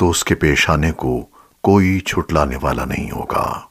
तो उसके पेश आने को कोई छुटलाने वाला नहीं होगा।